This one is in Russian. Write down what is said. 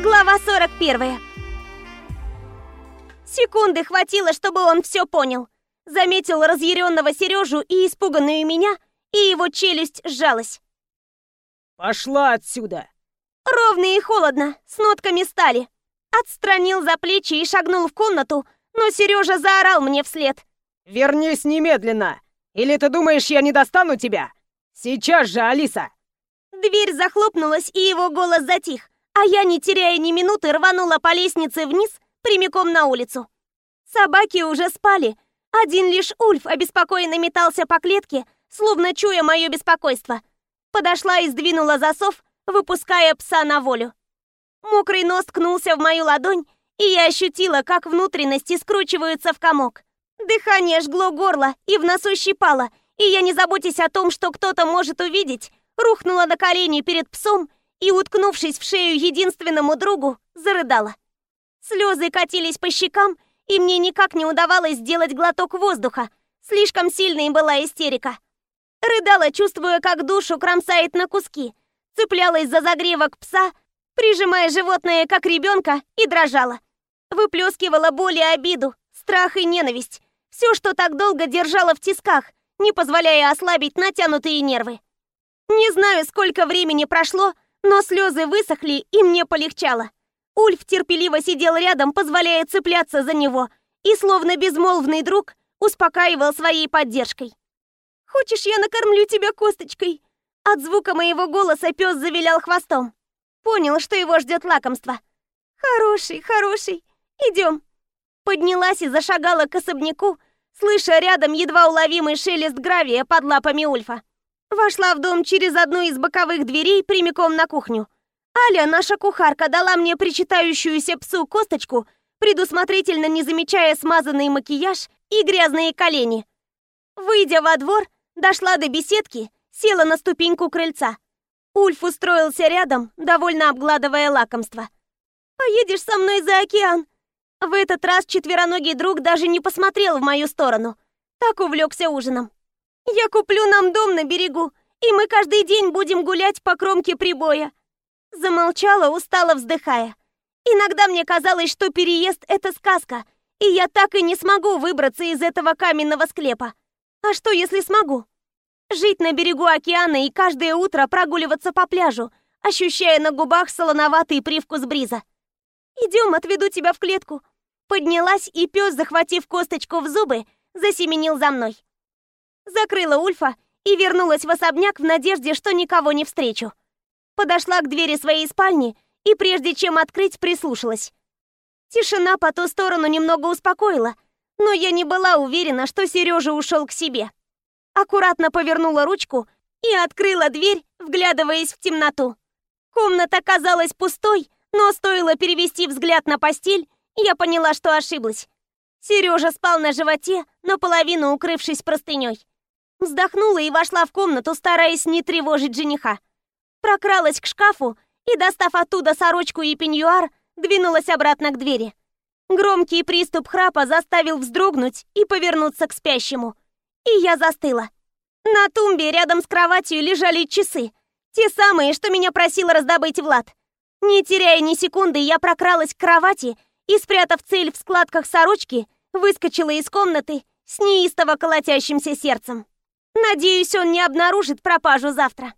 Глава 41. Секунды хватило, чтобы он все понял. Заметил разъяренного Сережу и испуганную меня, и его челюсть сжалась. «Пошла отсюда!» Ровно и холодно, с нотками стали. Отстранил за плечи и шагнул в комнату, но Сережа заорал мне вслед. «Вернись немедленно! Или ты думаешь, я не достану тебя? Сейчас же, Алиса!» Дверь захлопнулась, и его голос затих, а я, не теряя ни минуты, рванула по лестнице вниз, прямиком на улицу. Собаки уже спали. Один лишь Ульф обеспокоенно метался по клетке, словно чуя мое беспокойство. Подошла и сдвинула засов, выпуская пса на волю. Мокрый нос ткнулся в мою ладонь, и я ощутила, как внутренности скручиваются в комок. Дыхание жгло горло и в носу щипало, и я, не заботясь о том, что кто-то может увидеть, рухнула на колени перед псом и, уткнувшись в шею единственному другу, зарыдала. Слезы катились по щекам, и мне никак не удавалось сделать глоток воздуха. Слишком сильной была истерика. Рыдала, чувствуя, как душу кромсает на куски. Цеплялась за загревок пса, прижимая животное, как ребенка, и дрожала. Выплескивала боль и обиду, страх и ненависть. Все, что так долго держала в тисках, не позволяя ослабить натянутые нервы. Не знаю, сколько времени прошло, но слезы высохли, и мне полегчало. Ульф терпеливо сидел рядом, позволяя цепляться за него, и, словно безмолвный друг, успокаивал своей поддержкой. «Хочешь, я накормлю тебя косточкой?» От звука моего голоса пес завилял хвостом. Понял, что его ждет лакомство. «Хороший, хороший, идем». Поднялась и зашагала к особняку, слыша рядом едва уловимый шелест гравия под лапами Ульфа. Вошла в дом через одну из боковых дверей прямиком на кухню. Аля, наша кухарка, дала мне причитающуюся псу косточку, предусмотрительно не замечая смазанный макияж и грязные колени. Выйдя во двор, дошла до беседки, села на ступеньку крыльца. Ульф устроился рядом, довольно обгладывая лакомство. «Поедешь со мной за океан?» В этот раз четвероногий друг даже не посмотрел в мою сторону. Так увлекся ужином. Я куплю нам дом на берегу, и мы каждый день будем гулять по кромке прибоя. Замолчала, устало вздыхая. Иногда мне казалось, что переезд — это сказка, и я так и не смогу выбраться из этого каменного склепа. А что, если смогу? Жить на берегу океана и каждое утро прогуливаться по пляжу, ощущая на губах солоноватый привкус бриза. «Идем, отведу тебя в клетку». Поднялась, и пес, захватив косточку в зубы, засеменил за мной закрыла Ульфа и вернулась в особняк в надежде, что никого не встречу. Подошла к двери своей спальни и, прежде чем открыть, прислушалась. Тишина по ту сторону немного успокоила, но я не была уверена, что Сережа ушел к себе. Аккуратно повернула ручку и открыла дверь, вглядываясь в темноту. Комната казалась пустой, но стоило перевести взгляд на постель, я поняла, что ошиблась. Сережа спал на животе, наполовину укрывшись простыней. Вздохнула и вошла в комнату, стараясь не тревожить жениха. Прокралась к шкафу и, достав оттуда сорочку и пеньюар, двинулась обратно к двери. Громкий приступ храпа заставил вздрогнуть и повернуться к спящему. И я застыла. На тумбе рядом с кроватью лежали часы. Те самые, что меня просил раздобыть Влад. Не теряя ни секунды, я прокралась к кровати и, спрятав цель в складках сорочки, выскочила из комнаты с неистово колотящимся сердцем. Надеюсь, он не обнаружит пропажу завтра.